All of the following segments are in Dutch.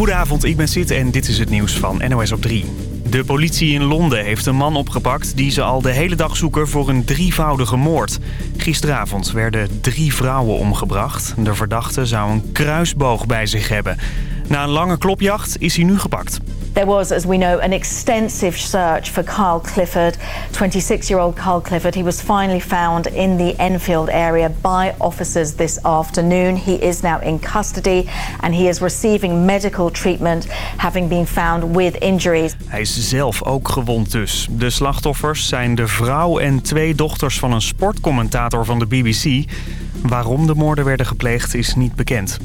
Goedenavond, ik ben Sid en dit is het nieuws van NOS op 3. De politie in Londen heeft een man opgepakt die ze al de hele dag zoeken voor een drievoudige moord. Gisteravond werden drie vrouwen omgebracht. De verdachte zou een kruisboog bij zich hebben. Na een lange klopjacht is hij nu gepakt. There was, as we know, an extensive search for Carl Clifford, 26-year-old Carl Clifford. He was finally found in the Enfield area by officers this afternoon. He is now in custody and he is receiving medical treatment, having been found with injuries. Hij is zelf ook gewond dus. De slachtoffers zijn de vrouw en twee dochters van een sportcommentator van de BBC. Waarom de moorden werden gepleegd is niet bekend.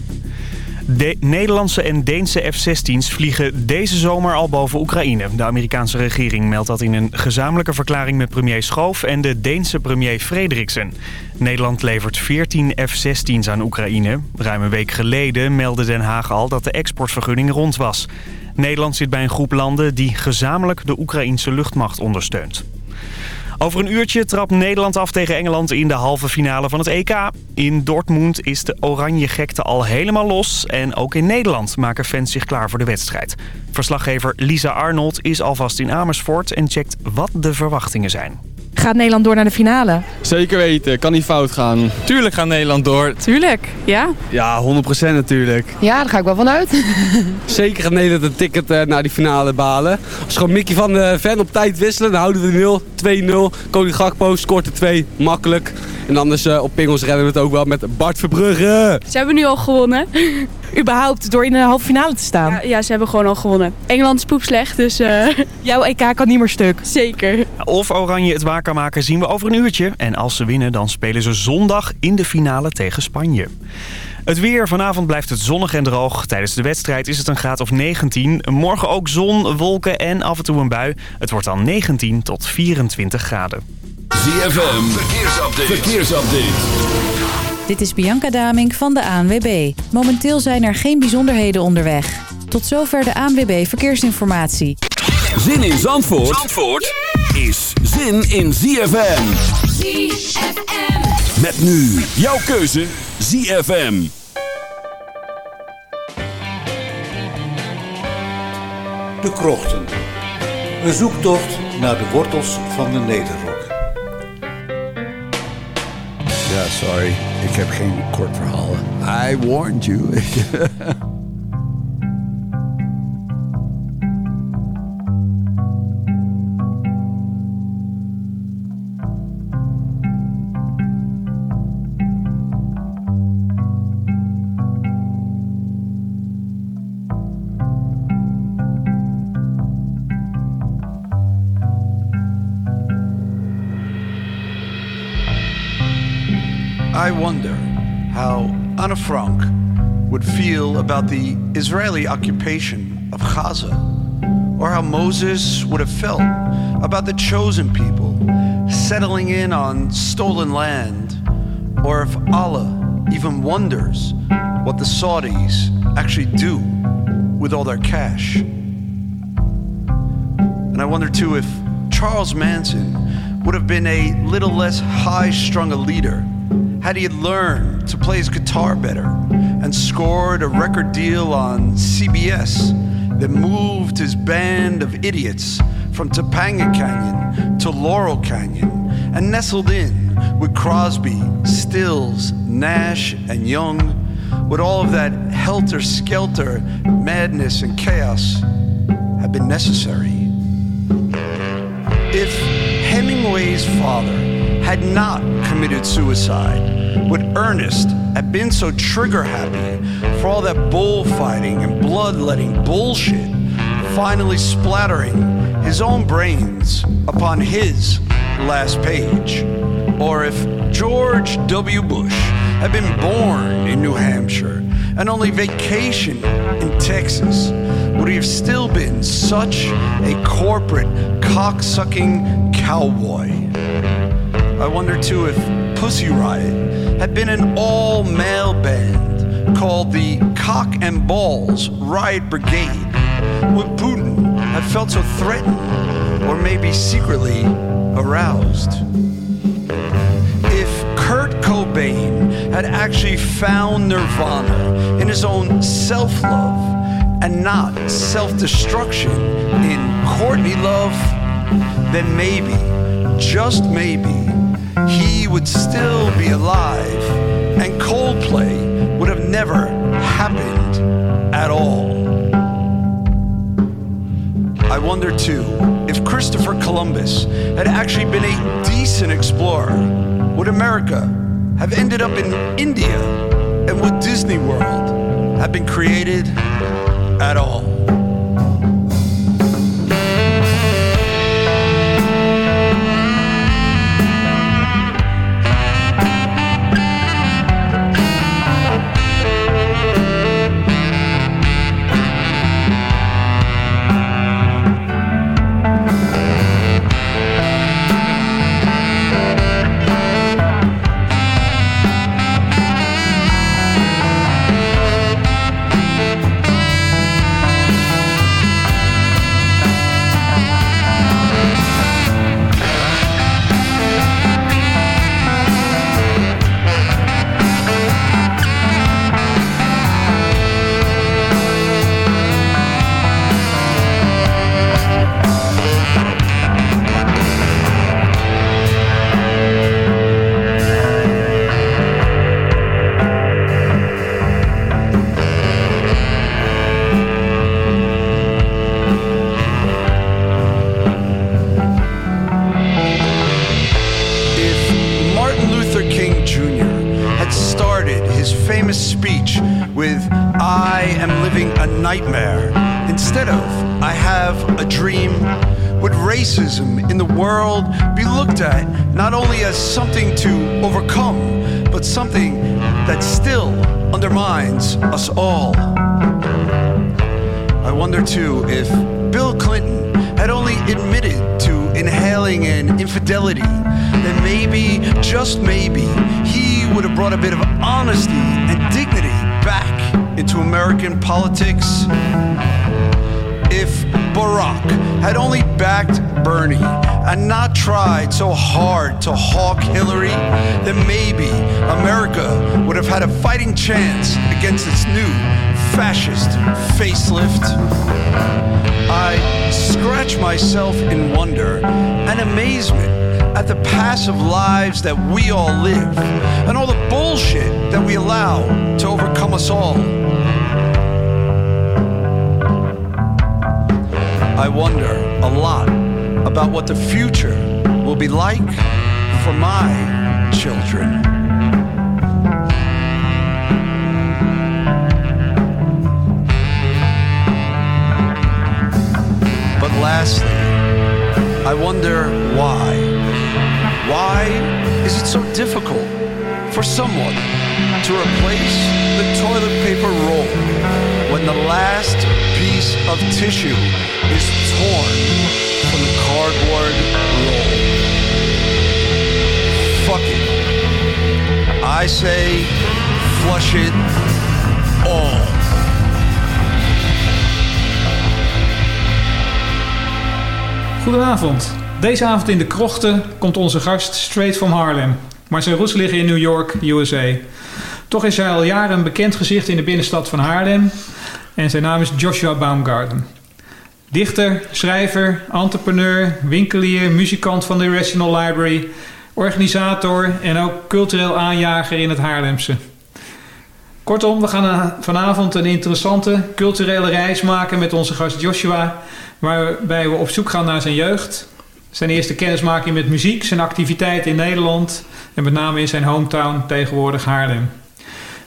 De Nederlandse en Deense F-16's vliegen deze zomer al boven Oekraïne. De Amerikaanse regering meldt dat in een gezamenlijke verklaring met premier Schoof en de Deense premier Frederiksen. Nederland levert 14 F-16's aan Oekraïne. Ruim een week geleden meldde Den Haag al dat de exportvergunning rond was. Nederland zit bij een groep landen die gezamenlijk de Oekraïnse luchtmacht ondersteunt. Over een uurtje trapt Nederland af tegen Engeland in de halve finale van het EK. In Dortmund is de oranje gekte al helemaal los. En ook in Nederland maken fans zich klaar voor de wedstrijd. Verslaggever Lisa Arnold is alvast in Amersfoort en checkt wat de verwachtingen zijn. Gaat Nederland door naar de finale? Zeker weten, kan niet fout gaan. Tuurlijk gaat Nederland door. Tuurlijk, ja. Ja, 100% natuurlijk. Ja, daar ga ik wel van uit. Zeker gaat Nederland een ticket uh, naar die finale balen. Als gewoon Mickey van de Ven op tijd wisselen, dan houden we de 0. 2-0. Koning Gakpo scoort de 2, makkelijk. En anders uh, op pingels redden we het ook wel met Bart Verbrugge. Ze hebben nu al gewonnen. Überhaupt, door in de halve finale te staan? Ja, ja ze hebben gewoon al gewonnen. Engeland is poepslecht, dus... Uh... Jouw EK kan niet meer stuk. Zeker. Of Oranje het waar kan maken zien we over een uurtje. En als ze winnen, dan spelen ze zondag in de finale tegen Spanje. Het weer. Vanavond blijft het zonnig en droog. Tijdens de wedstrijd is het een graad of 19. Morgen ook zon, wolken en af en toe een bui. Het wordt dan 19 tot 24 graden. ZFM. Verkeersupdate. Verkeersupdate. Dit is Bianca Damink van de ANWB. Momenteel zijn er geen bijzonderheden onderweg. Tot zover de ANWB Verkeersinformatie. Zin in Zandvoort, Zandvoort is zin in ZFM. ZFM. Met nu jouw keuze ZFM. De Krochten. Een zoektocht naar de wortels van de Nederrok. Ja, sorry. Ik heb geen kort verhaal. I warned you. feel about the Israeli occupation of Gaza, or how Moses would have felt about the chosen people settling in on stolen land, or if Allah even wonders what the Saudis actually do with all their cash. And I wonder too if Charles Manson would have been a little less high strung a leader had he learned to play his guitar better and scored a record deal on CBS that moved his band of idiots from Topanga Canyon to Laurel Canyon and nestled in with Crosby, Stills, Nash, and Young, would all of that helter skelter madness and chaos have been necessary? If Hemingway's father had not committed suicide, would Ernest have been so trigger happy for all that bullfighting and bloodletting bullshit finally splattering his own brains upon his last page? Or if George W. Bush had been born in New Hampshire and only vacationed in Texas, would he have still been such a corporate cocksucking cowboy? I wonder too if Pussy Riot had been an all male band called the Cock and Balls Riot Brigade, would Putin have felt so threatened or maybe secretly aroused? If Kurt Cobain had actually found nirvana in his own self love and not self destruction in Courtney Love, then maybe, just maybe, would still be alive and Coldplay would have never happened at all. I wonder too if Christopher Columbus had actually been a decent explorer, would America have ended up in India and would Disney World have been created at all? Fascist facelift. I scratch myself in wonder and amazement at the passive lives that we all live and all the bullshit that we allow to overcome us all. I wonder a lot about what the future will be like for my children. Lastly, I wonder why. Why is it so difficult for someone to replace the toilet paper roll when the last piece of tissue is torn from the cardboard roll? Fuck it. I say flush it Goedenavond. Deze avond in de krochten komt onze gast straight from Harlem. Maar zijn roots liggen in New York, USA. Toch is hij al jaren een bekend gezicht in de binnenstad van Haarlem. En zijn naam is Joshua Baumgarten. Dichter, schrijver, entrepreneur, winkelier, muzikant van de National Library... organisator en ook cultureel aanjager in het Haarlemse. Kortom, we gaan eh, vanavond een interessante culturele reis maken met onze gast Joshua... waarbij we op zoek gaan naar zijn jeugd... zijn eerste kennismaking met muziek, zijn activiteiten in Nederland... en met name in zijn hometown, tegenwoordig Haarlem.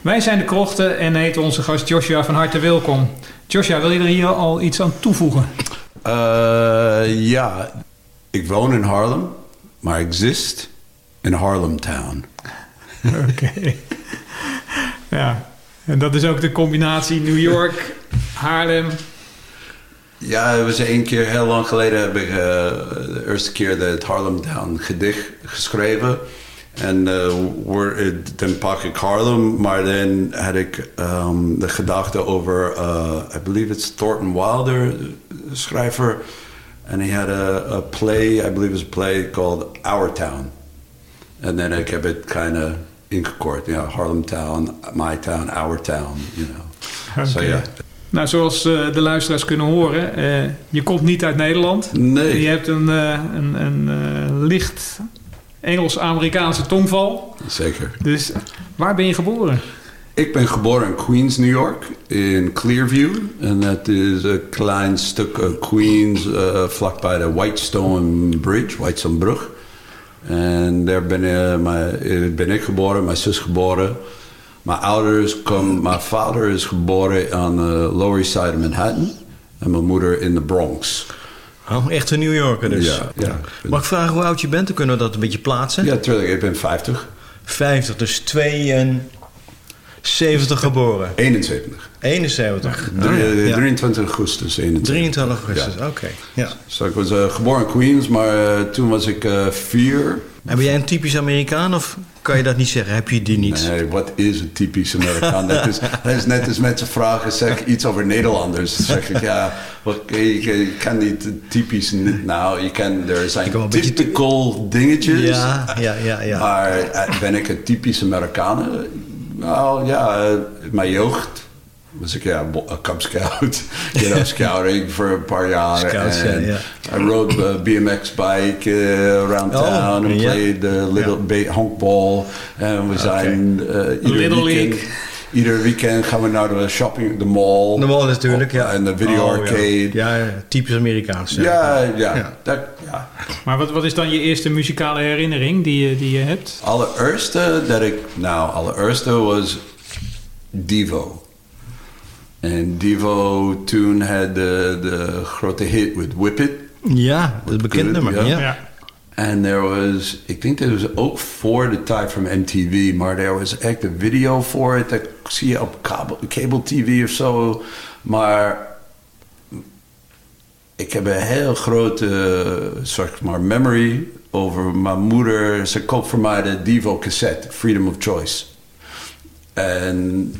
Wij zijn de Krochten en heten onze gast Joshua van harte welkom. Joshua, wil je er hier al iets aan toevoegen? Uh, ja, ik woon in Harlem, maar exist in Harlem Town. Oké. Ja, en dat is ook de combinatie New York, Haarlem. Ja, het was één keer, heel lang geleden heb ik uh, de eerste keer het Harlem Town gedicht geschreven. En uh, dan pak ik Harlem, maar dan had ik um, de gedachte over, uh, I believe it's Thornton Wilder, schrijver. And he had a, a play, I believe it was a play called Our Town. And then ik heb het kind of ingekort, you know, Harlem Town, my town, our town, you know. Okay. So yeah. Nou, zoals eh, de luisteraars kunnen horen, eh, je komt niet uit Nederland. Nee. Je hebt een, eh, een, een licht Engels-Amerikaanse tongval. Zeker. Dus waar ben je geboren? Ik ben geboren in Queens, New York, in Clearview. En dat is een klein stuk Queens, vlakbij de Whitestone Bridge, Whitestone Brug. En daar ben, mijn- ben ik geboren, mijn zus geboren. Mijn ouders komen, mijn vader is geboren aan de Lower East Side of Manhattan. En mijn moeder in de Bronx. Oh, echt een New Yorker dus. Ja, ja. Mag ik vragen hoe oud je bent? Dan kunnen we dat een beetje plaatsen. Ja, tuurlijk, ik ben 50. 50, dus 72 geboren. 71. 71. Drie- Oh, ja. eh, Ja. 23 augustus 21. 23 augustus, oké. Ja. So, ik was eh, geboren in Queens, maar eh, toen was ik eh, vier. En ben jij een typisch Amerikaan of kan je dat niet zeggen? Heb je die niet? Nee, wat is een typisch Amerikaan? dat, is, dat is net als mensen vragen, zeg iets over Nederlanders. Dan zeg ik, ja, je, kan niet typisch... Nou, je kan, er zijn typical dingetjes. Ja, ja, ja, ja. Maar eh, ben ik een typisch Amerikaan? Nou ja, eh, mijn jeugd was ik een Cub Scout. You know, scouting voor een paar jaar. Scouts, and. I rode a BMX bike uh, around Oh, town and ja. played uh, little ba- honkball. En we zijn uh, ieder Little weekend... League. Ieder weekend gaan we naar de shopping, de mall. De mall natuurlijk, ja. En de video Oh, arcade. Ja, ja, typisch Amerikaans. Ja, ja, Ja. Dat, ja. Maar wat, wat is dan je eerste muzikale herinnering die je, die je hebt? Allereerste dat ik... Nou, allereerste was Devo. En Devo toen had de, de grote hit with Whip It. Ja, dat is een bekend Good, nummer. ja. Ja. En er was, ik denk dat was ook voor de tijd van MTV, maar er was echt een video voor het. Dat zie je op cable, cable TV of zo. Maar ik heb een heel grote, zeg maar, memory over mijn moeder. Ze koopt voor mij de Devo cassette, Freedom of Choice. En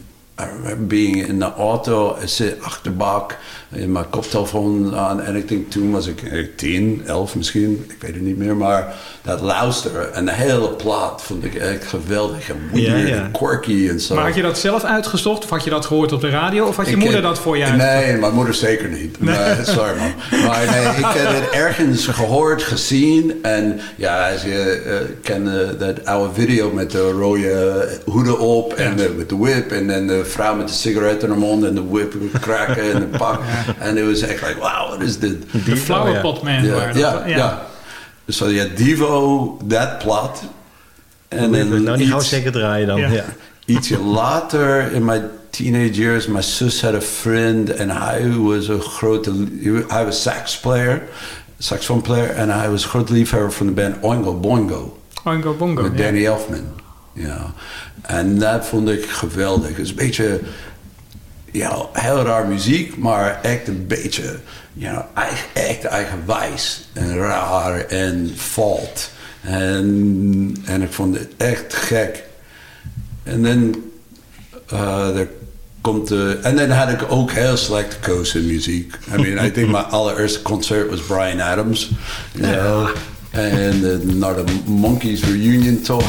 being in de auto, ik zit achterbak, in mijn koptelefoon aan. En ik denk toen was ik eh, 10, 11 misschien, ik weet het niet meer. Maar dat luisteren en de hele plaat vond ik echt geweldig en weird en quirky en zo. Maar had je dat zelf uitgezocht of had je dat gehoord op de radio of had je Ik moeder dat voor je Nee, mijn moeder zeker niet. Nee, sorry man. Maar nee, ik heb het ergens gehoord, gezien. En ja, als je eh, kende dat oude video met de rode hoeden op en de, met de whip. En dan de vrouw met de sigaret in haar mond en de whip kraken en de pak. En het was echt like, wow, what is dit? De Flower Pot Man Ja, ja. Dus ja, Devo, dat plat. En dan nou, die zeker draaien dan. Ja. Ietsje later in mijn teenage years, mijn zus had een vriend en hij was een grote, hij was sax player, saxophone player en hij was een groot liefhebber van de band Oingo Boingo Oingo Bongo. met. Danny Elfman. Ja. En dat vond ik geweldig. Het is een beetje, ja, heel raar muziek, maar echt een beetje, ja, echt eigenwijs en raar en valt. En, en ik vond het echt gek. En dan, uh, er komt de, en dan had ik ook heel slecht gekozen in muziek. I mean, I think my allereerste concert was Brian Adams. You know, en uh, naar de Monkeys Reunion Tour.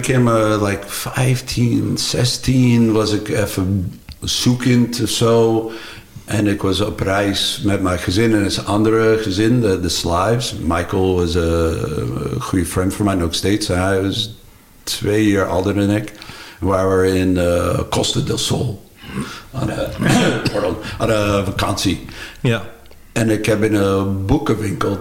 Became like 15, 16, was ik even zoekend of zo. En ik was op reis met mijn gezin en een andere gezin, de, de Slaves. Michael was een goede vriend van mij nog steeds. Hij was twee jaar ouder dan ik. We waren in uh, Costa del Sol. Aan een, pardon, aan een vakantie. Ja. En ik heb in een boekenwinkel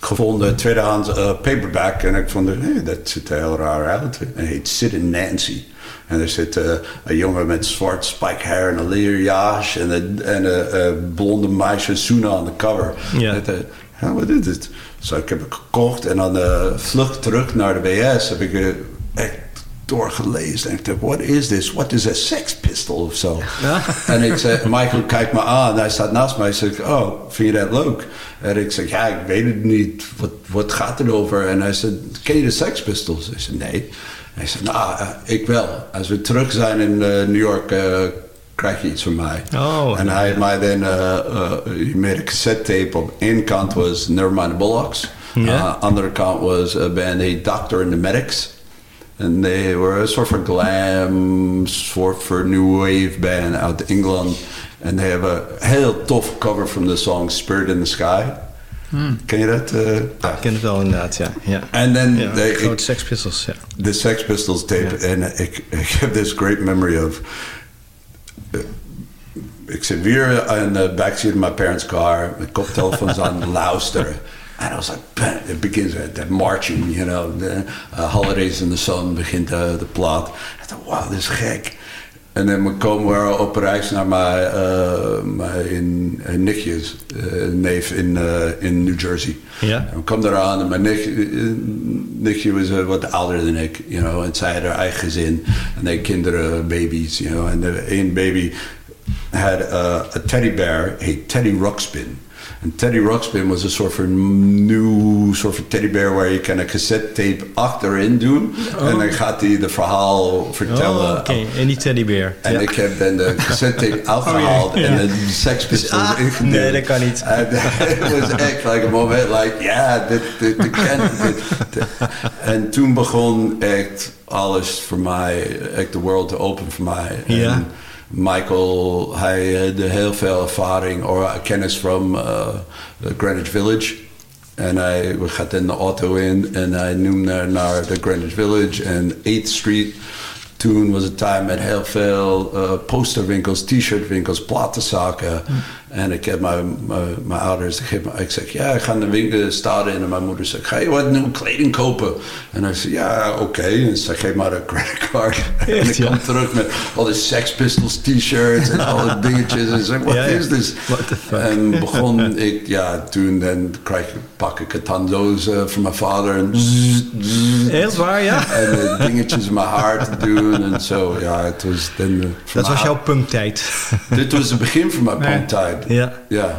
gevonden, tweedehands uh, paperback. En ik vond, hey, dat ziet er heel raar uit. En heet Sid and Nancy. En er zit uh, een jongen met zwart spike hair en een leerjas. En een, en een, een blonde meisje zoenen aan de cover. Ja. Wat is dit? Dus ik heb het gekocht. En aan de vlucht terug naar de BS heb ik echt doorgelezen. En ik dacht, what is this? What is a sex pistol of zo? En ik zei, Michael kijkt me aan. Hij staat naast mij. Hij zegt, oh, vind je dat leuk? En ik zeg, ja, ik weet het niet. Wat, wat gaat het over? En hij zei, ken je de Sex Pistols? Ik zei, nee. Hij zei, nou, uh, ik wel. Als we terug zijn in uh, New York, uh, krijg je iets van mij. Oh. En hij had mij dan, uh, made a cassette tape. Op één kant was Nevermind the Bullocks. Ja. andere kant was a band, Doctor and the Medics. And they were a sort of glam, sort of new wave band out of England. And they have a heel tof cover from the song Spirit in the Sky. Hmm. Ken je dat? Uh, ja, ik ken het wel inderdaad, ja. ja. En dan ja, de grote Sex Pistols, ja. De Sex Pistols tape. En ik, ik heb this great memory of... Uh, ik zit weer in the backseat of my parents' car. Mijn koptelefoons aan luisteren. And I was like, it begins with that marching, you know, the uh, Holidays in the Sun begint uh, de plaat. I thought, wow, dit is gek. En dan we komen we op reis naar mijn, uh, mijn uh, nichtjes, uh, neef in, in New Jersey. Ja. En we kwamen eraan en mijn nichtje, nichtje was wat ouder dan ik, you know, en zij had haar eigen gezin. En they kinderen, baby's, you know. En de één baby had a teddy bear, heet Teddy Ruxpin. En Teddy Ruxpin was een soort van nieuw soort van teddybear waar je kan een cassette tape achterin doen. Oh. En dan gaat hij de verhaal vertellen. Oh, Oké, okay. en die teddybear. En ja. ik heb dan de cassette tape afgehaald oh, ja. en de Sex Pistols ah, ingeduwd. Nee, dat kan niet. En het was echt like a moment like, ja, dit, dit, dit kan. En toen begon echt alles voor mij, echt de world te open voor mij. Ja. En, Michael, hij had heel veel ervaring of kennis van uh, Greenwich Village. En hij gaat in de auto in en hij noemde naar de Greenwich Village en 8th Street. Toen was het tijd met heel veel posterwinkels, t-shirtwinkels, platenzaken. Mm. En ik heb mijn, mijn, mijn ouders, ik, heb, ik zeg, ja, ik ga in de winkel staan in. En mijn moeder zegt, ga je wat nieuwe kleding kopen? En ik zeg, ja, oké. Okay. En ze geeft maar een creditcard. en ik kom terug met al die Sex Pistols t-shirts en alle dingetjes. En zeg, wat ja, is dit? En begon ik, ja, toen dan krijg ik, pak ik een tandoos uh, van mijn vader. En zzz, zzz, Heel waar, ja. En uh, dingetjes in mijn haar te doen en zo. Ja, het was dan... Dat was jouw punktijd. Dit was het begin van mijn punktijd. Ja. ja.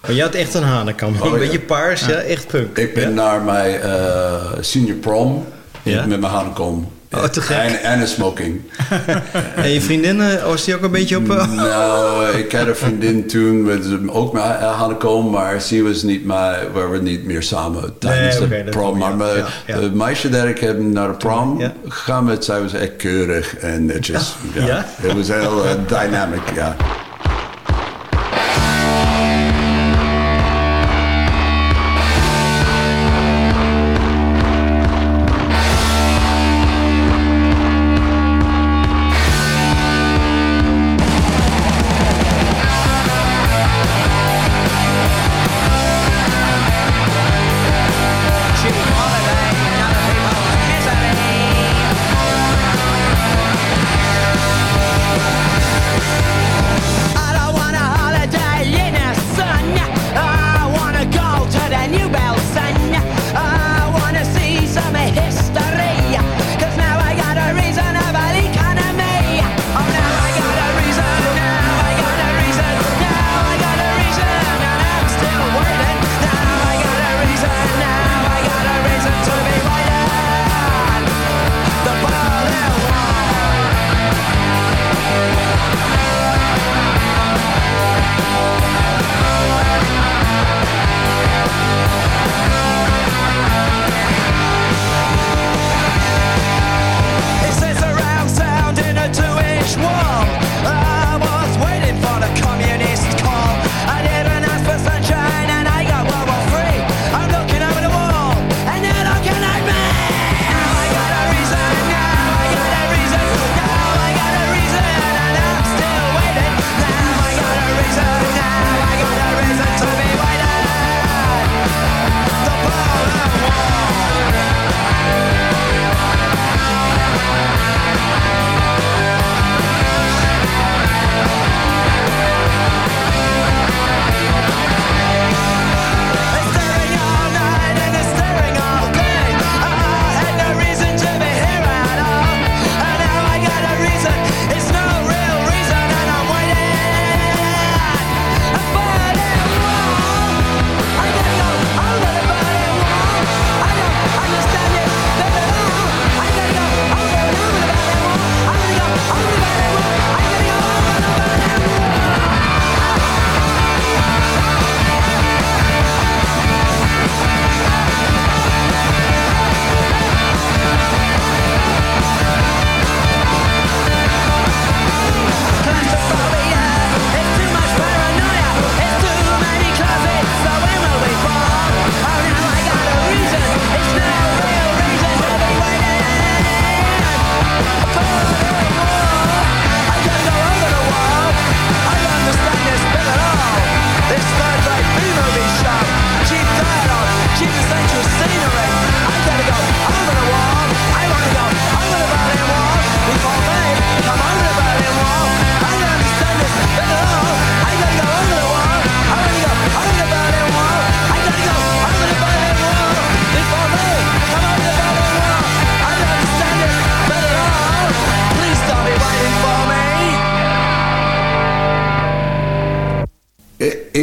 Maar je had echt een hanenkam. Oh, een beetje paars, ja. ja. echt punk. Ik ben ja? naar mijn uh, senior prom met mijn hanenkam. Oh, te gek. En, en een smoking. en je vriendin, was die ook een beetje op... Uh... Nou, ik had een vriendin toen, met ook met hanekom, maar ze was niet we niet meer samen tijdens nee, okay, de prom. Maar mijn ja, ja. Uh, meisje dat ik heb naar de prom ja. gegaan met, zij was echt keurig en netjes. Ja? Het was heel uh, dynamic, ja.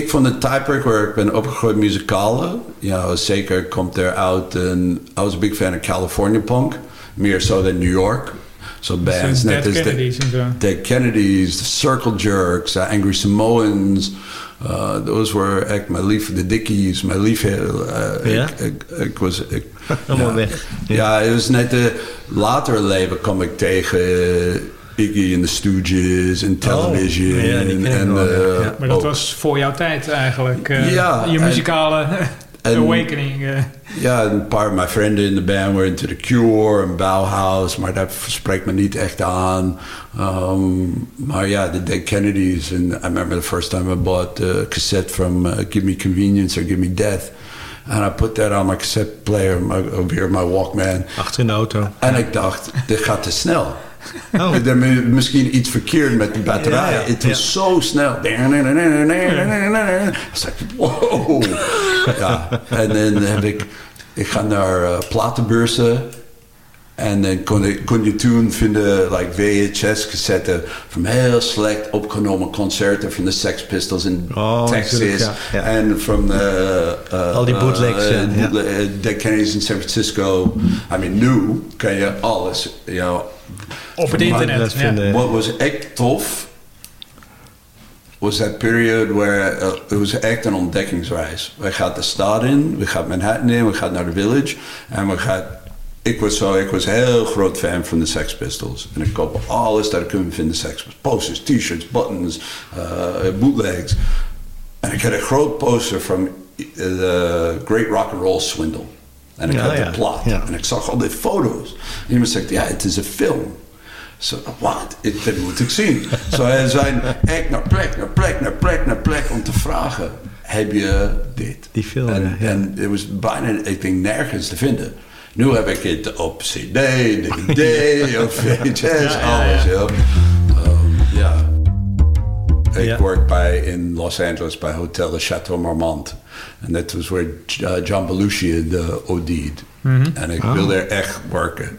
Ik, vond het tijdperk waar ik ben opgegroeid muzikale. Ja, zeker komt er uit een... I was a big fan of California punk. Meer zo dan New York. Zo bands Dead net als Kennedys en zo. de Dead Kennedys, de Circle Jerks, de Angry Samoans. Uh, those were echt mijn lief, de Dickies, mijn lief. uh, Ja? ik, ik, ik was... Ik, Allemaal ja. weg. Ja, het was net de later leven kwam ik tegen uh, Iggy en de Stooges en Television. Oh, ja, en, wel, uh, Ja. Maar dat oh, was voor jouw tijd eigenlijk. eh, Ja, je en- muzikale en- awakening. eh. Ja, een paar van mijn vrienden in de band were into The Cure en Bauhaus, maar dat spreekt me niet echt aan. Um, maar ja, de Dead Kennedys. And I remember the first time I bought a cassette from uh, Give Me Convenience or Give Me Death. And I put that on my cassette player my, over here, my Walkman. Achter in de auto. En ik dacht, dit gaat te snel. Oh. Er is misschien iets verkeerd met de batterij. Ja, ja, Het was zo snel. Ik wow. Ja, en dan heb ik... Ik ga naar uh, platenbeurzen. En dan kon, ik, kon je toen vinden like VHS-cassetten van heel slecht opgenomen concerten van de Sex Pistols in Oh, Texas. natuurlijk, ja, ja. En van de... uh, Al die bootlegs, uh, uh, Dead Kennedys in San Francisco. I mean, nu kan je alles, you know... Op het internet, ja. vinden- Wat was echt tof... was that period where uh, het was echt een ontdekkingsreis. We gaan de stad in, we gaan Manhattan in, we gaan naar de village en we gaan. Ik was zo, ik was heel groot fan van de Sex Pistols en ik koop alles dat ik kon vinden Sex Pistols, posters, T-shirts, buttons, uh, bootlegs. En ik had een groot poster van de Great Rock and Roll Swindle. En ik Ja, had ja, de plot. ja. En ik zag al die foto's. En iemand zegt, ja, het is een film. Zo, wat? Dat moet ik zien. Zo, hij zijn echt naar plek, naar plek, naar plek, naar plek om te vragen. Heb je dit? Die film, En, en het was bijna, ik denk, nergens te vinden. Nu heb ik het op CD, DVD, op VHS, alles. Ja. Um, ja. Ik werk bij in Los Angeles bij Hotel de Chateau Marmont. En dat was waar John Belushi de OD'd. En ik Oh. wilde er echt werken.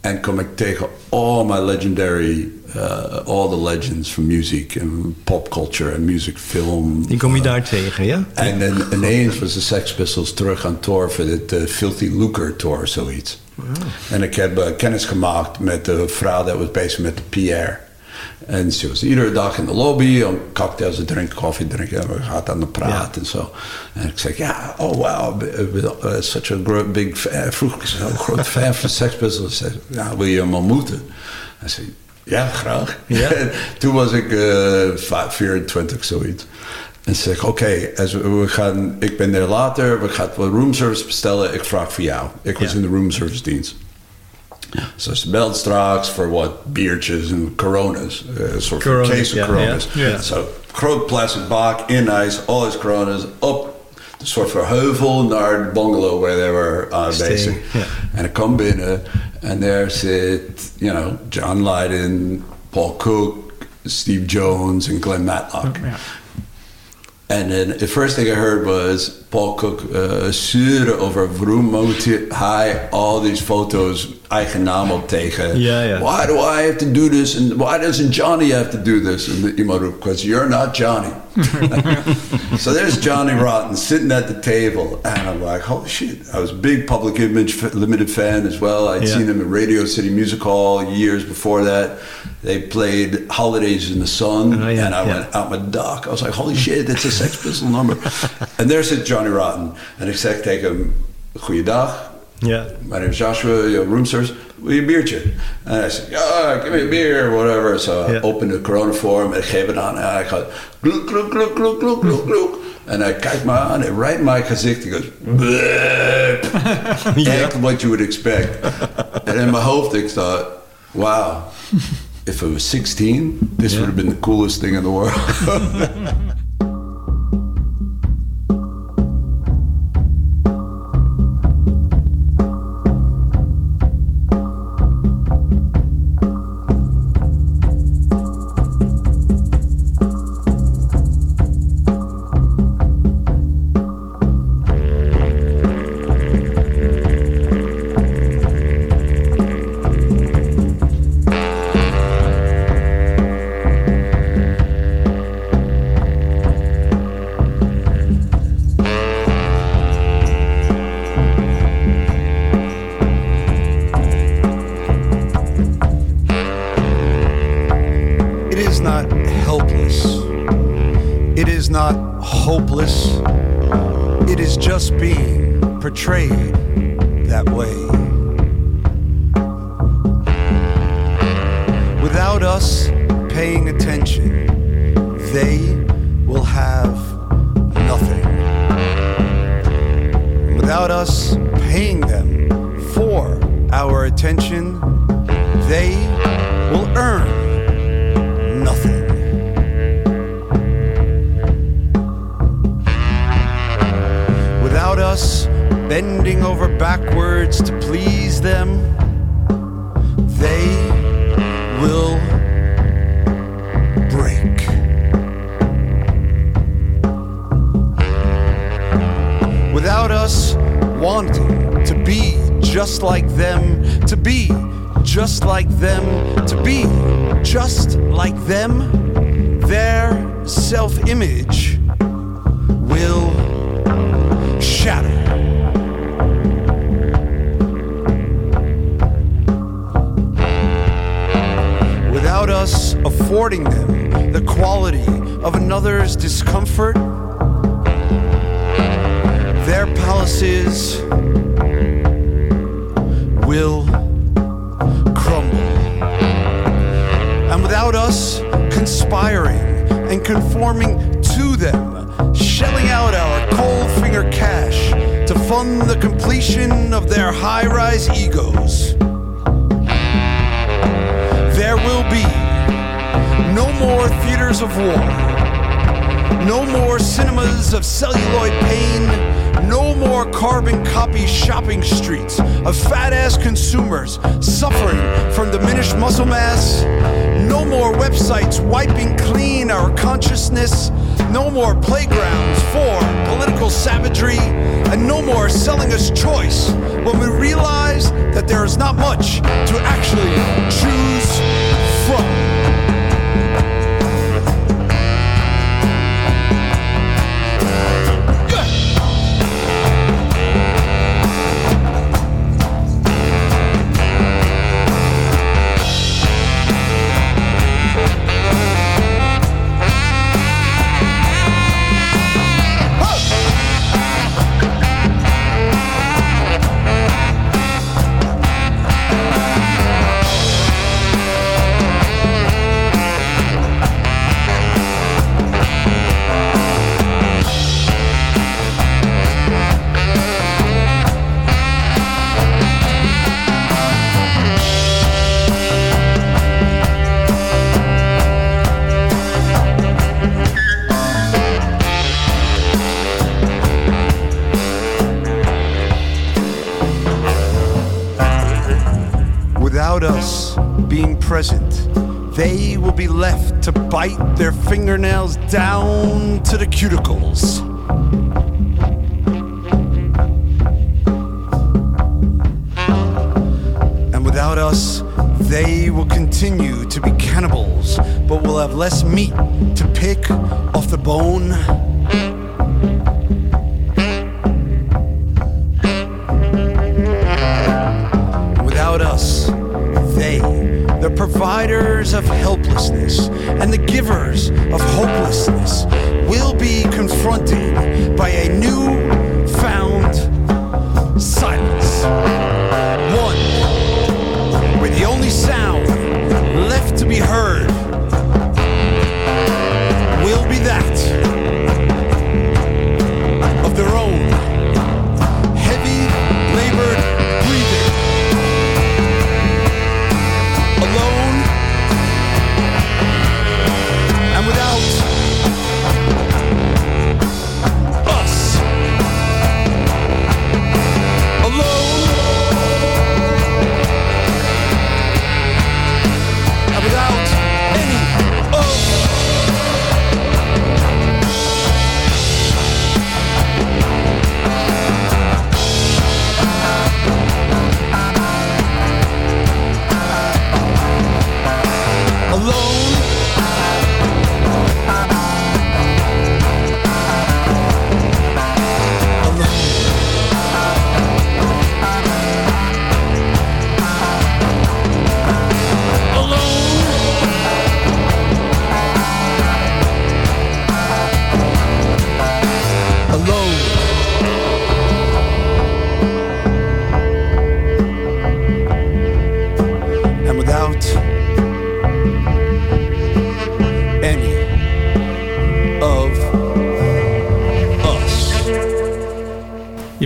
En kom ik tegen all my legendary, uh, all the legends from music and pop culture and music film. Die kom je Uh, daar tegen, ja? En dan ineens was de Sex Pistols terug aan tour voor het uh, Filthy Lucre tour, zoiets. En ik heb uh, kennis gemaakt met de vrouw dat was bezig met de PR. En ze was iedere dag in de lobby om cocktails te drinken, koffie te drinken. En we gaan aan de praat en zo. En ik zeg, ja, oh wow, uh, such a gro- big fan. Vroeger was ik zo'n groot fan van Sex Pistols. Ze zei, nou, wil je hem ontmoeten? Hij zei, ja, graag. Ja. En toen was ik uh, 24, zoiets. En ze zegt, oké, we, gaan, ik ben er later, we gaan wel roomservice bestellen, ik vraag voor jou. Ik was Ja. in de roomservice dienst. Dus ze belt straks voor wat biertjes en coronas. Een soort van Coronas, case of coronas. ja, ja. Zo, groot plastic bak, in ijs, alles coronas, op een soort van heuvel naar de bungalow waar they were uh, bezig. ja. En ik kom binnen en daar zit, you know, John Lydon, Paul Cook, Steve Jones en Glenn Matlock. Ja. And then the first thing I heard was Paul Cook uh, over waarom moet all al these foto's eigen naam op tegen. Ja, ja. Why do I have to do this? And why doesn't Johnny have to do this? And iemand roept, because you're not Johnny. so there's Johnny Rotten sitting at the table. And I'm like, holy shit. I was a big Public Image Limited fan as well. I'd Yeah. seen them at Radio City Music Hall years before that. They played Holidays in the Sun. Oh, yeah, and I went out my duck. I was like, holy shit, that's a Sex Pistol number. and there's Johnny Rotten. En ik zeg tegen hem, goeiedag. Ja. My name is Joshua, your room service. Wil je een biertje? En hij zegt, ja, give me a beer, whatever. So I open de corona form en ik geef het aan. En hij gaat, gloek, gloek, gloek, gloek, gloek, gloek, gloek. En hij kijkt me aan en right in mijn gezicht. Hij goes. Echt what you would expect. en in mijn hoofd, ik thought, wow. If I was 16, this would have been the coolest thing in the world. conspiring and conforming to them, shelling out our cold finger cash to fund the completion of their high rise egos, there will be no more theaters of war, no more cinemas of celluloid pain, no more carbon copy shopping streets of fat ass consumers suffering from diminished muscle mass, no more websites wiping clean our consciousness, no more playgrounds for political savagery, and no more selling us choice when we realize that there is not much to actually choose from. Bite their fingernails down to the cuticles. And without us, they will continue to be cannibals, but will have less meat to pick off the bone. Providers of helplessness and the givers of hopelessness, will be confronted by a new found silence.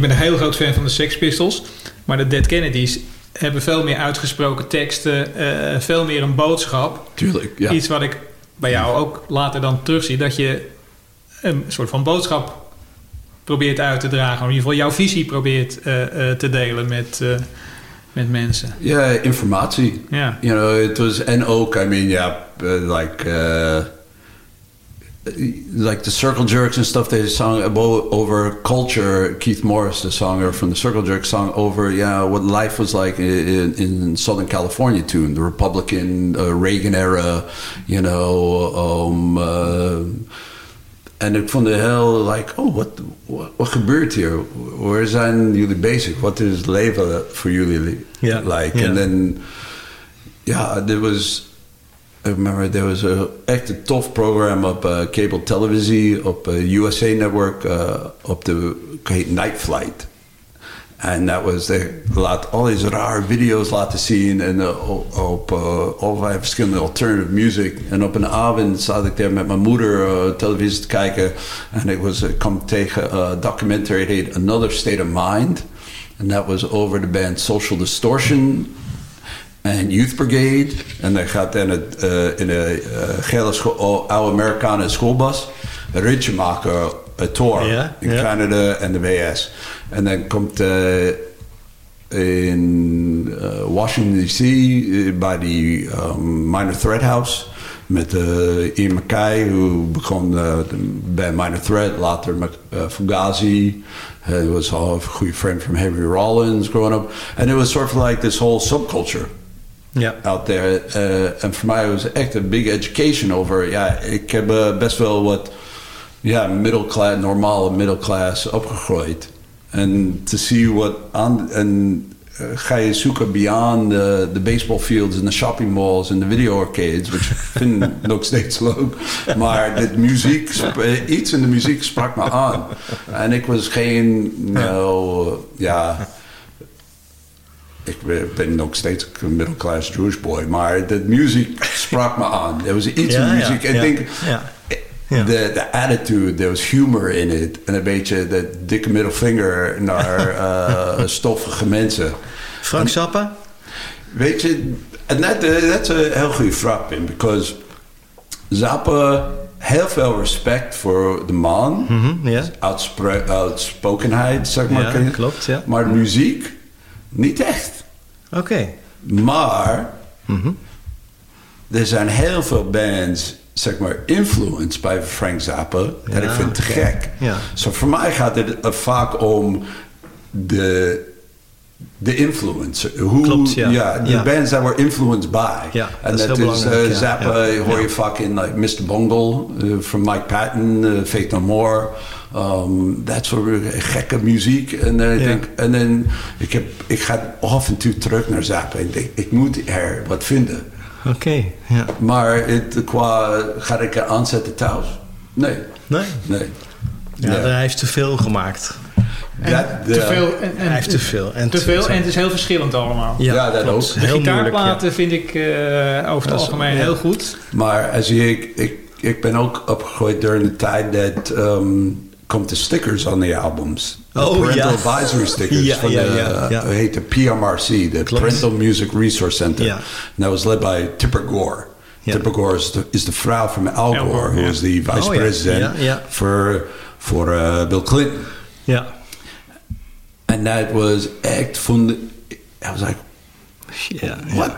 Bent een heel groot fan van de Sex Pistols. Maar de Dead Kennedys hebben veel meer uitgesproken teksten. eh, veel meer een boodschap. Tuurlijk, ja. Iets wat ik bij jou ook later dan terugzie. Dat je een soort van boodschap probeert uit te dragen. Of in ieder geval jouw visie probeert eh, eh, te delen met, met mensen. Ja, informatie. Ja. You know, it was, and ook, I mean, yeah, uh, like, like the Circle Jerks and stuff, they sung about, over culture. Keith Morris, the songer from the Circle Jerks, song over, yeah, what life was like in, in Southern California tune, the Republican uh, Reagan era, you know, um, uh, en ik vond het heel like, oh, wat, wat, wat gebeurt hier? Waar zijn jullie bezig? Wat is het leven voor jullie Ja, like? ja. En dan, ja, there was, I remember there was a echt een tof programma op uh, cable televisie, op uh, USA Network, uh, op de Night Flight. En dat was, de, laat al deze rare video's laten zien en op, allerlei verschillende alternative music. En op een avond zat ik daar met mijn moeder televisie te kijken en ik was, kwam tegen een documentary, heet Another State of Mind. En dat was over de band Social Distortion en Youth Brigade. En dan gaat in, het, uh, in een uh, gele scho- oude Amerikaanse schoolbus een ritje maken, een tour Ja, in ja. Canada en de VS. En dan komt uh, in Washington D.C. bij die um, Minor Threat House met uh, Ian MacKay, who begon uh, bij Minor Threat, later met Fugazi. He was a good friend from Henry Rollins growing up. And it was sort of like this whole subculture Ja. out there. Uh, en voor mij was het echt een big education over. Ja, ik heb uh, best wel wat ja, middelklaas, normale middelklaas opgegroeid. En te zien wat aan. En uh, ga je zoeken beyond de the baseball fields en de shopping malls en de video arcades, which ik vind nog steeds leuk. Maar de muziek, eh, iets in de muziek sprak me aan. En ik was geen, nou, ja. Ik ben- nog steeds een middelklaas Jewish boy, maar de muziek sprak me aan. Er was iets Ja, in ja, muziek. Ik ja, denk, de, de attitude, there was humor in it. En een beetje de dikke middelvinger naar eh, stoffige mensen. Frank Zappa? Weet je, en dat is een heel goede vraag, Pim. Because Zappa, heel veel respect voor de man. Uitspre- uitspokenheid, zeg maar. Ja, klopt, ja. Maar de muziek, niet echt. Oké. Maar er zijn heel veel bands, zeg maar, influenced bij Frank Zappa. dat ik vind te gek. Ja. Zo voor mij gaat het uh, vaak om de, de influence. Hoe, Klopt, ja. de Ja. bands that were influenced by. Ja, en dat is uh, ja. Zappa Ja. hoor je Ja. vaak in like Mr. Bungle uh, from Mike Patton, uh, Faith No More. Um, dat soort gekke muziek. En dan Ja. denk en dan, ik, heb, ik ga af en toe terug naar Zappa en denk, ik moet er wat vinden. Oké, ja. Maar het, qua, ga ik er aanzetten thuis? Nee. Nee? Nee. Ja, Nee. hij heeft te veel gemaakt. Te veel. En, en- hij heeft te veel. En te veel en het is heel verschillend allemaal. Ja, Ja, dat klopt. ook. De Heel moeilijk, gitaarplaten vind ik eh, over het algemeen heel goed. Maar als je, ik, ik, ik ben ook opgegroeid during de tijd dat um, komt de stickers aan de albums. De Oh, parental ja. advisory stickers Ja, van ja, de, ja, ja. hoe heet de PMRC, de Parental Music Resource Center. Ja. And that was led by Tipper Gore. Tipper Gore is de, is de vrouw van Al Gore, who ja. was the vice Oh, ja. president Ja, ja. voor voor uh, Bill Clinton. Ja. And that was echt van de, I was like, Ja, what?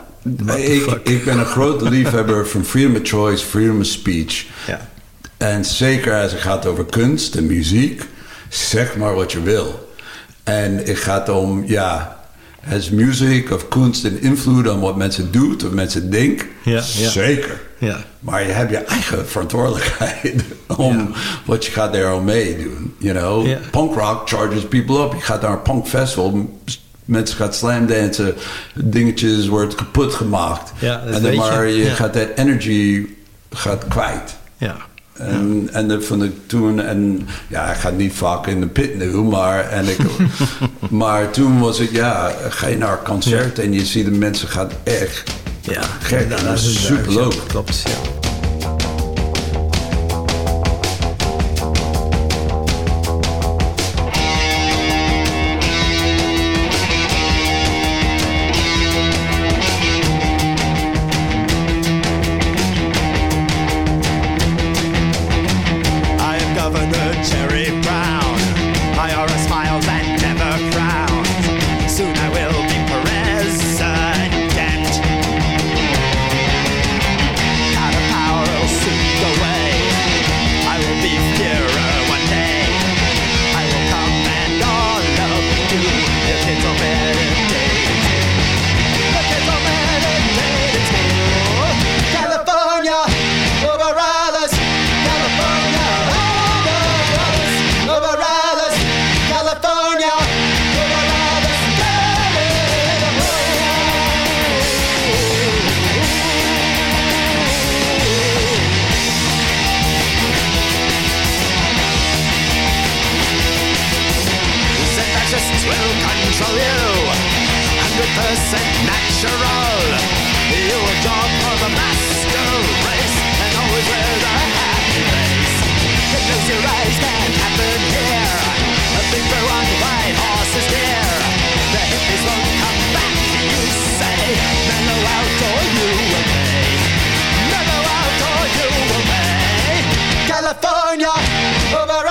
Ik, ik ben een grote liefhebber van freedom of choice, freedom of speech. Ja. En zeker als het gaat over kunst en muziek, zeg maar wat je wil. En het gaat om, ja, has music of kunst een invloed op wat mensen doen of mensen denken? Ja, ja. Zeker. Ja. Maar je hebt je eigen verantwoordelijkheid om wat je gaat daar al meedoen. You know? Punk rock charges people up. Je gaat naar een punk festival, mensen gaan slam dansen, dingetjes wordt kapot gemaakt. En dan je. maar je gaat dat energy gaat kwijt. Ja. En, en de, van de toen, en ja, ik ga niet vaak in de pit nu, maar, en ik, maar toen was het, ja, ga je naar een concert en je ziet de mensen gaan echt Ja, gek. Nou, dat is super leuk. Klopt, ja. it's all bad. Innocent, natural. You were dog for the master race, and always wear the happy face. Close your eyes, can't happen here. A big blue on white horses dear. The hippies won't come back, you say. Mellow out or you will pay. Mellow out or you will pay. California, over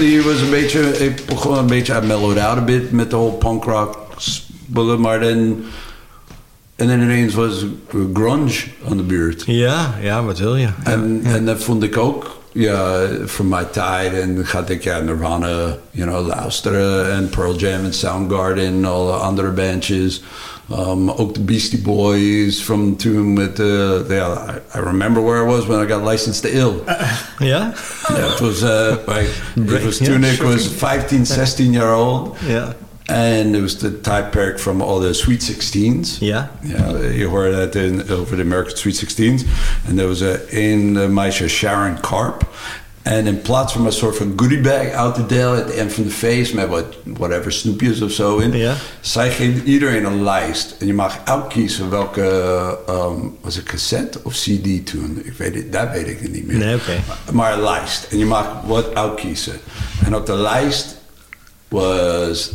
university was een beetje, ik begon een beetje, I mellowed out a bit met de whole punk rock spullen, maar dan, en dan ineens was grunge aan de beurt. Ja, ja, wat wil je? En, en dat vond ik ook, ja, from my tijd. En dan ga ik ja, Nirvana, you know, luisteren. En Pearl Jam en Soundgarden en alle andere bandjes. Um, ook de Beastie Boys from toen met, uh, yeah, I, I remember where I was when I got licensed to ill. Ja? Ja, het was, uh, like, it was toen ik was 15, 16 jaar old. Ja. And it was the tijdperk from all the Sweet 16s. Ja. Ja, je hoorde dat in, over de American Sweet 16s. En er was uh, een uh, meisje, Sharon Carp. En in plaats van een soort van goodie bag uit te delen at the end van de feest met wat, whatever snoepjes of zo in, Ja. zij geeft iedereen een lijst. En je mag uitkiezen welke, um, was het cassette of CD toen? Ik weet het, dat weet ik niet meer. Nee. Maar een lijst. En je mag wat uitkiezen. En op de lijst was,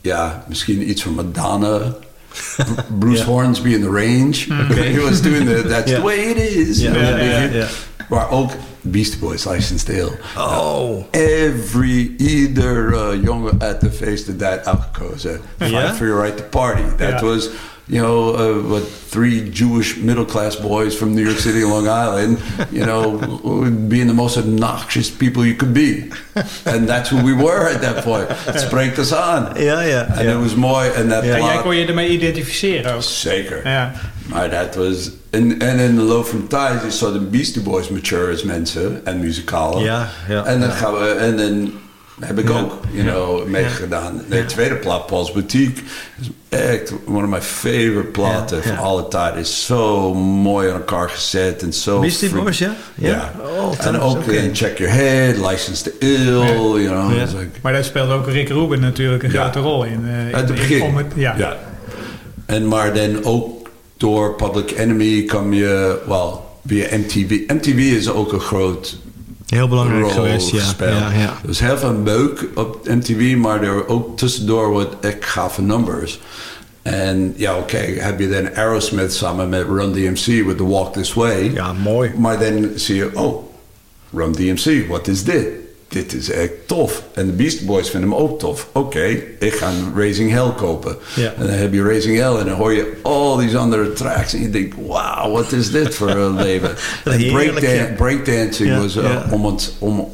ja, misschien iets van Madonna. Bruce Hornsby in the Range. He was doing the, that's the way it is. Ja, Maar ook Beastie Boys, Licensed to Ill. Oh. Every, ieder uh, jongen at the feest had that uitgekozen. Fight Ja? for your right to party. That was, you know, uh, what three Jewish middle class boys from New York City and Long Island, you know, being the most obnoxious people you could be. And that's who we were at that point. Het spreekt ons aan. Ja, ja. En ja. het was mooi. En dat En jij plaat- kon je ermee identificeren ook. Zeker. Ja. Maar dat was... En, en in The Low From Ties is zo de Beastie Boys mature as mensen en muzikalen. Ja, ja, En dan ja. gaan we... En dan heb ik Ja. ook, you know, meegedaan. De tweede plaat, Paul's Boutique, is echt one of my favorite platen Ja, van ja. alle tijd. Is zo mooi aan elkaar gezet en zo... Freak- Boys, ja? Ja? Oh, en ook in Check Your Head, License to Ill, you know. Like- Maar daar speelde ook Rick Rubin natuurlijk een Ja. grote rol in. eh, Uit het in- begin. om het- ja. ja. En maar dan ook door Public Enemy kwam je, wel, via MTV. MTV is ook een groot Heel belangrijk rol geweest, ja. gespeeld. Ja, ja. Er was heel veel meuk op MTV, maar er ook tussendoor wat echt gave numbers. En ja, oké, heb je dan Aerosmith samen met Run DMC with The Walk This Way. Ja, mooi. Maar dan zie je, oh, Run DMC, wat is dit? Dit is echt tof. En de Beastie Boys vinden hem ook tof. Oké, ik ga een Raising Hell kopen. Ja. En dan heb je Raising Hell en dan hoor je al die andere tracks. En je denkt, wauw, wat is dit voor een leven? breakdan breakdancing Ja, was uh, ja. om het... Om,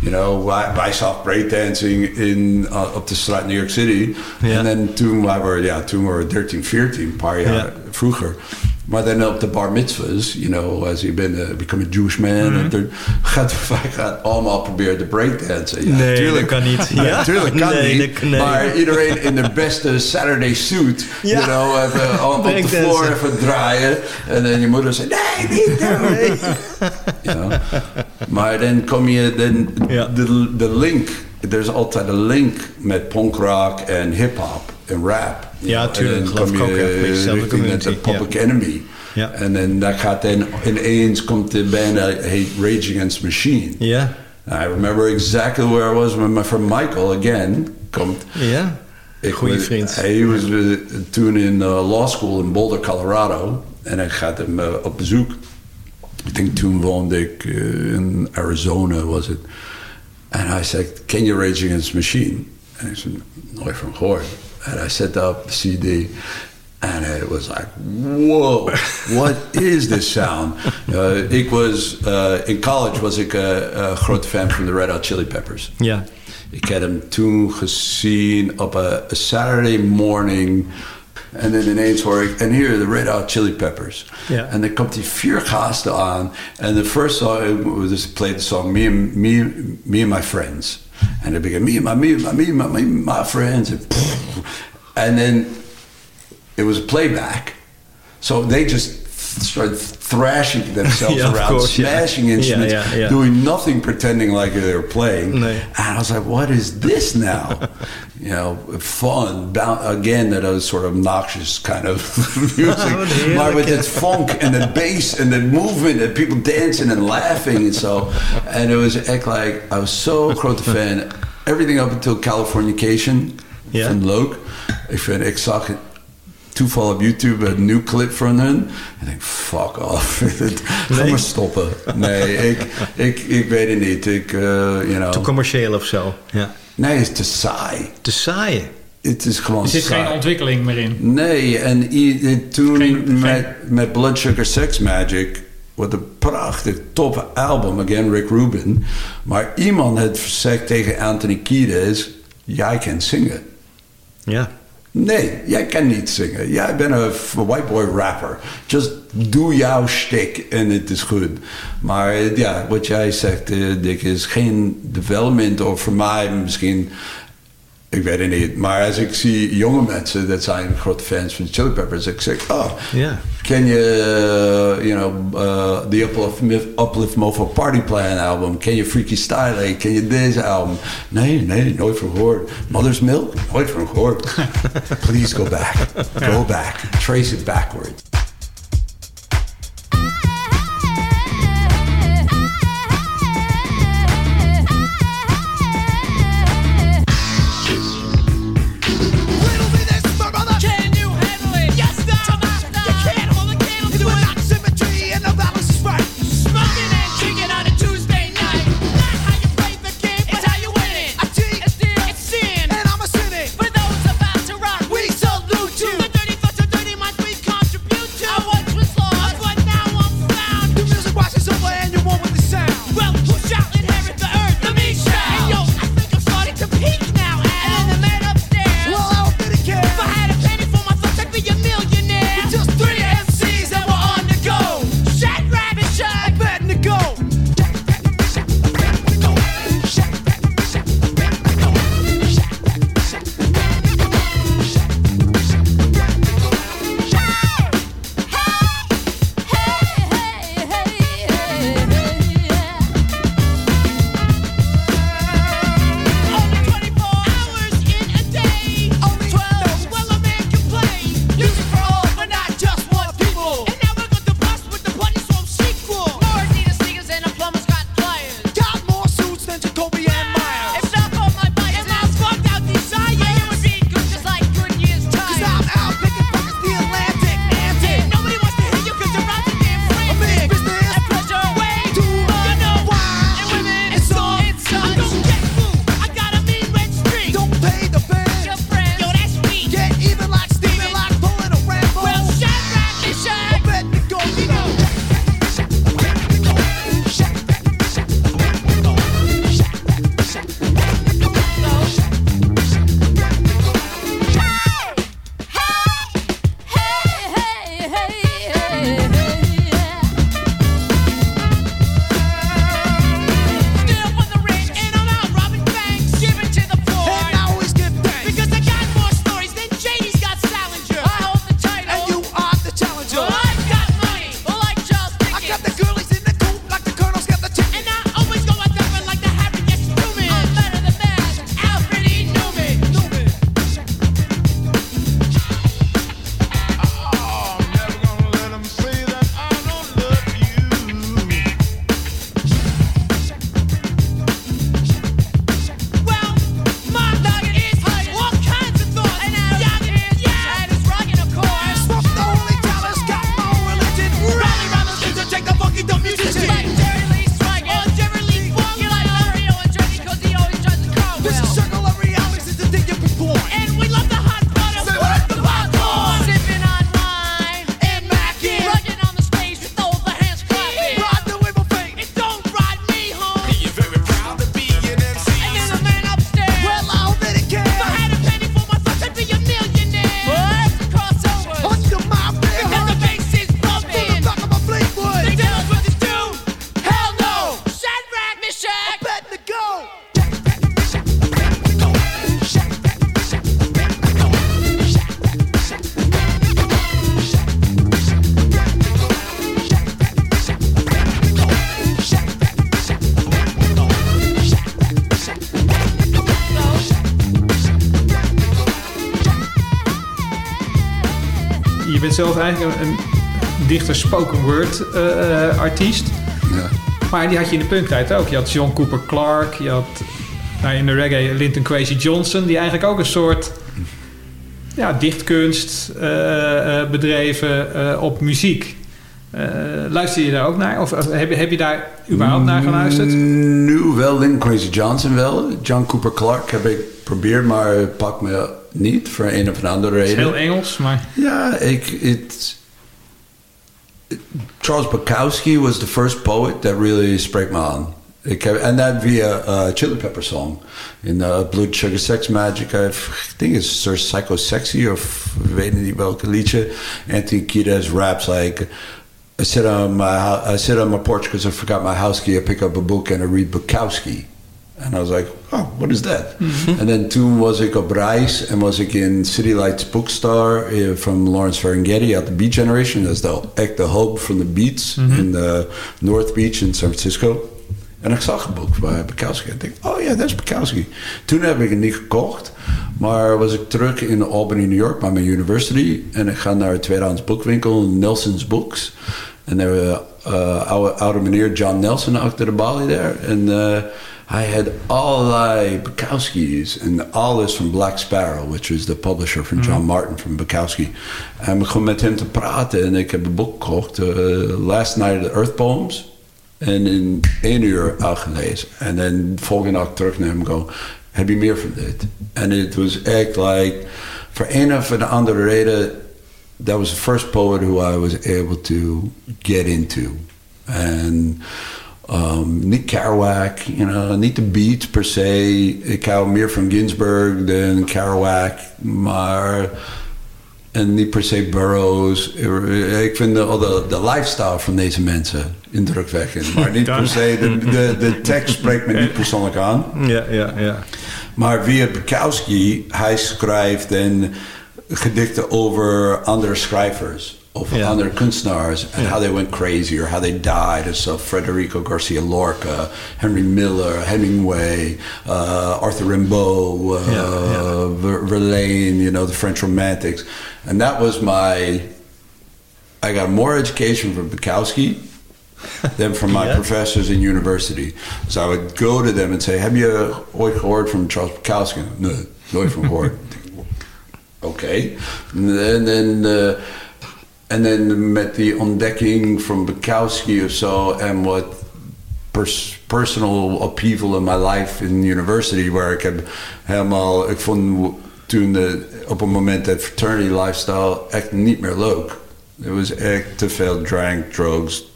You know, wij, wij zag breakdancing in, uh, op de straat New York City. En dan toen waren we, ja, toen we 13, 14, een paar jaar Ja. vroeger. Maar dan op de bar mitzvahs, you know, als je bent, uh, become a Jewish man, Mhm. en dan gaat vaak gaat allemaal proberen te breakdansen. Ja, Nee, tuurlijk. dat kan niet. Ja, tuurlijk kan Nee, niet. nee. Maar iedereen in de beste Saturday suit, Ja. you know, even op- de floor even draaien. En dan je moeder zegt, nee, niet doen. You know? Maar dan kom je, dan, de, de link, er is altijd een link met punkrock en hip-hop en rap. Ja, En tuurlijk, dan geloof kom ik richting net de Public Enemy. Ja. En dan dat gaat dan ineens komt de band heet Rage Against Machine. Ja. I remember exactly where I was when my friend Michael again komt. Ja. Ik Goeie was- vriend. Hij was eh, toen in uh, law school in Boulder, Colorado. En hij gaat hem uh, op bezoek. Ik denk toen woonde ik uh, in Arizona, was het. En hij zei, ken je Rage Against Machine? En ik zei, nooit van gehoord. En I set up the CD. And it was like, whoa, what is this sound? Uh, ik was, uh, in college was ik a, groot fan from the Red Hot Chili Peppers. Ja. Ik had hem toen gezien op een Saturday morning. En dan ineens hoor ik, en hier de Red Hot Chili Peppers. Yeah. En dan komt die vier gasten aan. En de first song, we just played the song Me and, me, me and My Friends. En dan begin, me and my, me and my, me and my, me and my friends. And then it was a playback. So they just started thrashing themselves Yeah, around, course, smashing Yeah, instruments, yeah, yeah. doing nothing, pretending like they were playing. Nee. And I was like, what is this now? you know, fun. Again, that was sort of obnoxious kind of music. Oh, Heerlijk, maar with its funk and the bass and the movement and people dancing and laughing and so. And it was like, I was so grote fan. Everything up until Californication. Ja. Van leuk. Ik vind, ik zag het toeval op YouTube een nieuw clip van hun. En ik denk, fuck off. Ga Nee? maar stoppen. Nee, ik, ik, ik weet het niet. Ik, uh, you know. Te commercieel of zo. Ja. Nee, het is te saai. Te saai. Het is gewoon Er zit saai. geen ontwikkeling meer in. Nee, en i- toen Geen- met, met Blood Sugar Sex Magic... wat een prachtig, top album, again Rick Rubin... maar iemand had gezegd tegen Anthony Kiedis... jij kan zingen. Ja. Nee, jij kan niet zingen. Jij bent een white boy rapper. Just doe jouw shtick en het is goed. Maar ja, wat jij zegt, eh, Dick, is geen development. Of voor mij misschien, ik weet het niet. Maar als ik zie jonge mensen, dat zijn grote fans van Chili Peppers. Ik zeg, oh, Ja. ken je, uh, you know, uh, the Uplift, Uplift Mofo Party Plan album? Ken je Freaky Style? Ken je deze album? Nee, nee, nooit van gehoord. Mother's Milk? Nooit van gehoord. Please go back. Go back. Trace it backward. Zelf eigenlijk een, een dichter spoken word eh, artiest. Ja. Maar die had je in de punktijd ook. Je had John Cooper Clarke, je had nou, in de reggae Linton Kwesi Johnson, die eigenlijk ook een soort ja, dichtkunst eh, eh, bedreven op muziek. Eh, luister je daar ook naar? Of, heb, je- heb je daar überhaupt naar geluisterd? Nu wel, Lynn Crazy Johnson wel. John Cooper Clark heb ik geprobeerd, maar het pakt me niet voor een of andere Het reden. heel Engels, maar... Ja, ik, het, Charles Bukowski was the first poet that really spreekt me aan. Ik heb, en dat via uh, Chili Pepper song. In uh, Blood Sugar Sex Magic. I think it's Sir Psycho Sexy of ik weet niet welke liedje. Anthony Kiedis raps like... I sit on my I sit on my porch because I forgot my house key. I pick up a book and I read Bukowski. And I was like, oh, what is that? And then toen was ik op reis en was ik in City Lights Bookstore eh, from Lawrence Ferlinghetti at the Beat Generation. Is de, echt de hub van de beats in the North Beach in San Francisco. En ik zag een boek bij Bukowski. En ik dacht, oh ja, dat is Bukowski. Toen heb ik het niet gekocht. Maar was ik terug in Albany, New York, bij mijn university. En ik ga naar een tweedehands boekwinkel, Nelson's Books. En daar was uh, oude, oude meneer John Nelson achter de balie daar. En uh, hij had allerlei Bukowski's. En alles van Black Sparrow, which was the publisher van John Martin van Bukowski. En ik begon met hem te praten. En ik heb een boek gekocht, uh, Last Night of the Earth Poems. En in één uur al gelezen. En dan de volgende dag terug naar hem go. Heb je meer van dit? En het was echt like... Voor een of een andere reden... That was the first poet who I was able to get into. En... Um, niet Kerouac, you know, niet de beats per se. Ik hou meer van Ginsberg dan Kerouac, maar en niet per se Burroughs. Ik vind de, de, de lifestyle van deze mensen indrukwekkend. Maar niet per se, de, de, de tekst spreekt me niet persoonlijk aan. Ja, ja, ja. Maar via Bukowski, hij schrijft en gedichten over andere schrijvers. Of Ja. andere kunstenaars. En Ja. how they went crazy or how they died. And so Federico Garcia Lorca, Henry Miller, Hemingway, uh, Arthur Rimbaud, uh. Verlaine, you know, the French Romantics. And that was my... I got more education from Bukowski than from my professors in university. So I would go to them and say, Have you ooit gehoord van Charles Bukowski? No, nooit van gehoord. Oké. En dan... eh, en dan met die ontdekking van Bukowski of zo... en wat pers- personal upheaval in my life in university... waar ik heb helemaal... Ik vond toen de, op een moment dat fraternity lifestyle echt niet meer leuk. Het was echt te veel drank, drugs,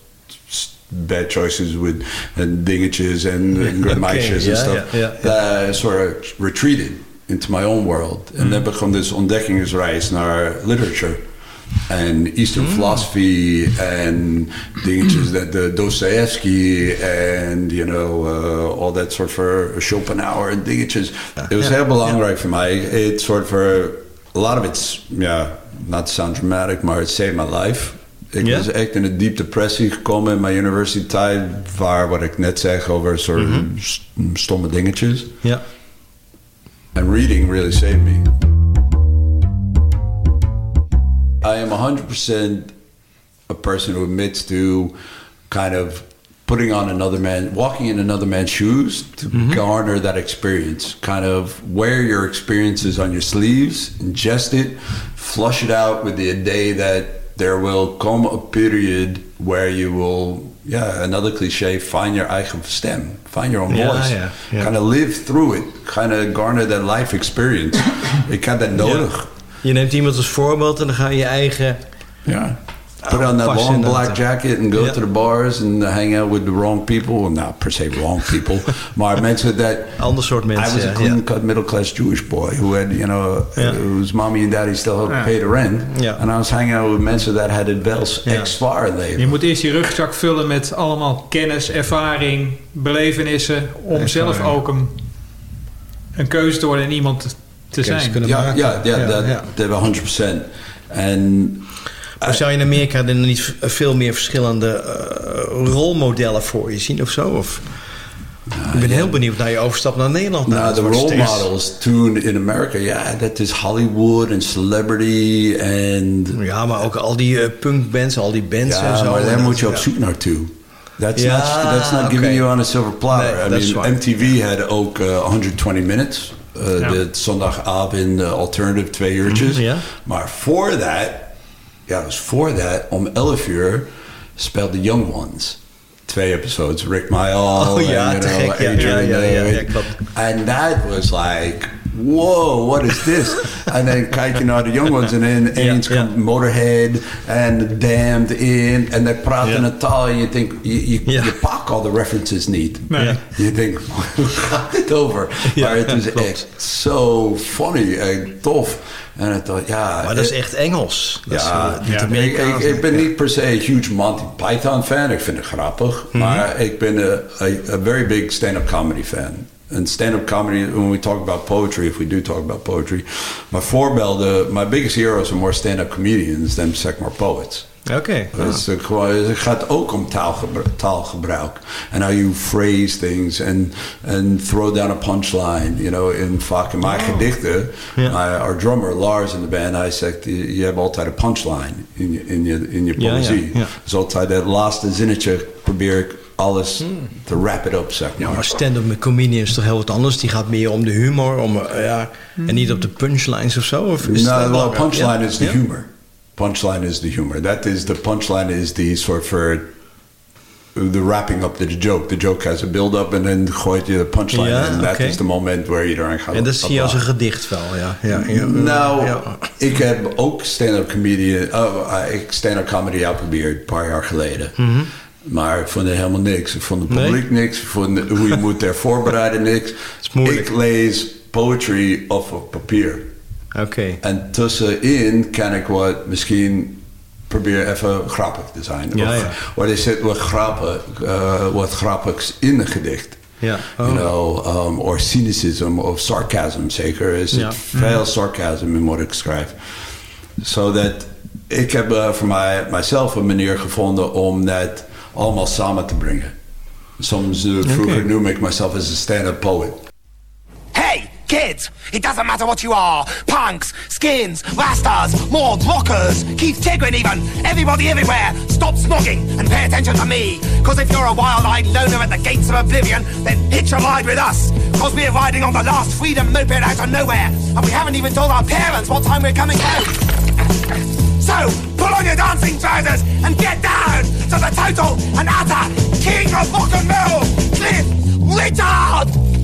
bad choices with en dingetjes en, en meisjes en stuff. That sort of retreated into my own world. En dan begon dus ontdekkingsreis naar literature. En Eastern philosophy en dingetjes dat de Dostoevsky en you know uh, all that sort of Schopenhauer en dingetjes. Het was heel belangrijk voor mij. Het soort van a lot of it's yeah not to sound dramatic, maar it saved my life. Ik was echt in een diep depressie gekomen in mijn university tijd, waar wat ik net zeg over soort st- stomme dingetjes. Ja. And reading really saved me. I am 100% a person who admits to kind of putting on another man, walking in another man's shoes to mm-hmm. garner that experience. Kind of wear your experiences on your sleeves, ingest it, flush it out with the day that there will come a period where you will, yeah, another cliche, find your eigen stem, find your own voice. Kind of live through it, kind of garner that life experience. Ik had dat nodig. Je neemt iemand als voorbeeld en dan ga je je eigen... Ja. Put on that long black jacket and go to the bars and hang out with the wrong people. Well, not per se wrong people, maar mensen that Ander soort I mensen. was a ja, clean ja. cut middle class Jewish boy who had, you know, Ja. whose mommy and daddy still helped Ja. pay the rent. And I was hanging out with mensen that had het wel in leven. Je moet eerst je rugzak vullen met allemaal kennis, ervaring, belevenissen... om zelf ook een, een keuze te worden en iemand te, zijn. kunnen Ja, maken. ja, ja, Ja, dat, dat wel 100%. En Maar zou je in Amerika dan niet veel meer verschillende eh, rolmodellen voor je zien of zo? Of? Ik ben heel benieuwd naar je overstap naar Nederland. Nou, de role models toen in Amerika, ja, dat is Hollywood en celebrity en... Ja, maar ook al die eh, punkbands, al die bands Ja, en zo. maar daar moet je op zoek naartoe. That's, Ja, not, that's not giving you on a silver platter. Nee, I mean. MTV had ook uh, 120 minutes. Uh, Ja. De zondagavond alternative twee uurtjes. Mhm. Maar voor dat, ja, dus voor dat, om 11 uur speelde Young Ones. Twee episodes, Rick Mayall. Oh ja, and, te know, gek, Adrian, ja, ja, ja, ja, klopt. And that was like, whoa, what is this? and then kijk je naar de Young Ones en dan eens komt Motorhead en Damned in. En they praten Ja. een taal en je denkt, je, je, Ja. je pakt al de references niet. Je denkt, hoe gaat dit over? Maar het is echt zo funny en tof. En het, ja, Maar dat is eh, echt Engels. Dat ja, is, eh, niet ik, ik, ik ben niet per se een huge Monty Python fan. Ik vind het grappig. Mhm. Maar ik ben een very big stand-up comedy fan. En stand-up comedy, when we talk about poetry, if we do talk about poetry, my voorbeelden, my biggest heroes are more stand-up comedians than zeg maar poets. Oké. Het, gaat ook om taalgebru- taalgebruik. En how you phrase things and, and throw down a punchline. You know, in, vaak in mijn gedichten, my- our drummer Lars in de band, hij zegt, je, je hebt altijd een punchline in je, in je, in je ja, poëzie. ja. Dus altijd dat laatste zinnetje probeer ik alles te wrap it up, zeg Ja, maar. maar stand-up met comedian is toch heel wat anders? Die gaat meer om de humor om, eh, ja, en niet op de punchlines of zo? Of is no, dat well, belangrijk? punchline is Ja? humor. Punchline is the humor. That is the punchline is the sort for the wrapping up to the joke. The joke has a build-up en dan gooit je de punchline Ja, en dat is de moment waar je eraan gaat. En dat zie je als een gedicht wel, ja. ja, ja Nou, ja. ik heb ook stand-up comedian, oh, uh, ik stand-up comedy uitgeprobeerd een paar jaar geleden. Mhm. Maar ik vond het helemaal niks. Ik vond het Nee? publiek niks. Ik vond hoe je moet er voorbereiden niks. Ik lees poetry op op papier. Oké. En tussenin kan ik wat misschien probeer even grappig te zijn. Ja, of, ja. Wat is het wat grappig, uh, wat grappigs in een gedicht? Ja. You Oh. know, um, or cynicism of sarcasm. Zeker is Ja. het veel sarcasm in wat ik schrijf. So that ik heb uh, voor mij, mijzelf een manier gevonden om dat allemaal samen te brengen. Soms uh, vroeger Oké. noem ik mezelf als een stand-up poet. Hey, kids! It doesn't matter what you are punks, skins, rastas, mords, rockers, Keith Tigrin, even. Everybody everywhere, stop snogging and pay attention to me. Because if you're a wild eyed loner at the gates of oblivion, then hitch a ride with us. Because we're riding on the last freedom moped out of nowhere. And we haven't even told our parents what time we're coming home. So, pull on your dancing trousers and get down to the total and utter king of rock and roll, Cliff Richard!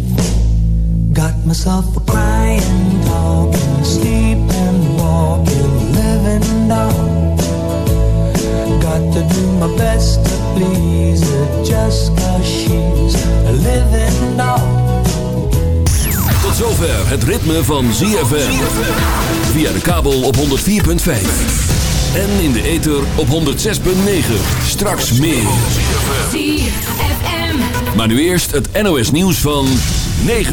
Got myself a crying, talking, sleeping, walking, living doll. Got to do my best to please her just cause she's a living doll. Tot zover het ritme van ZFM. Via de kabel op 104.5. En in de ether op 106.9. Straks meer. Maar nu eerst het NOS nieuws van 9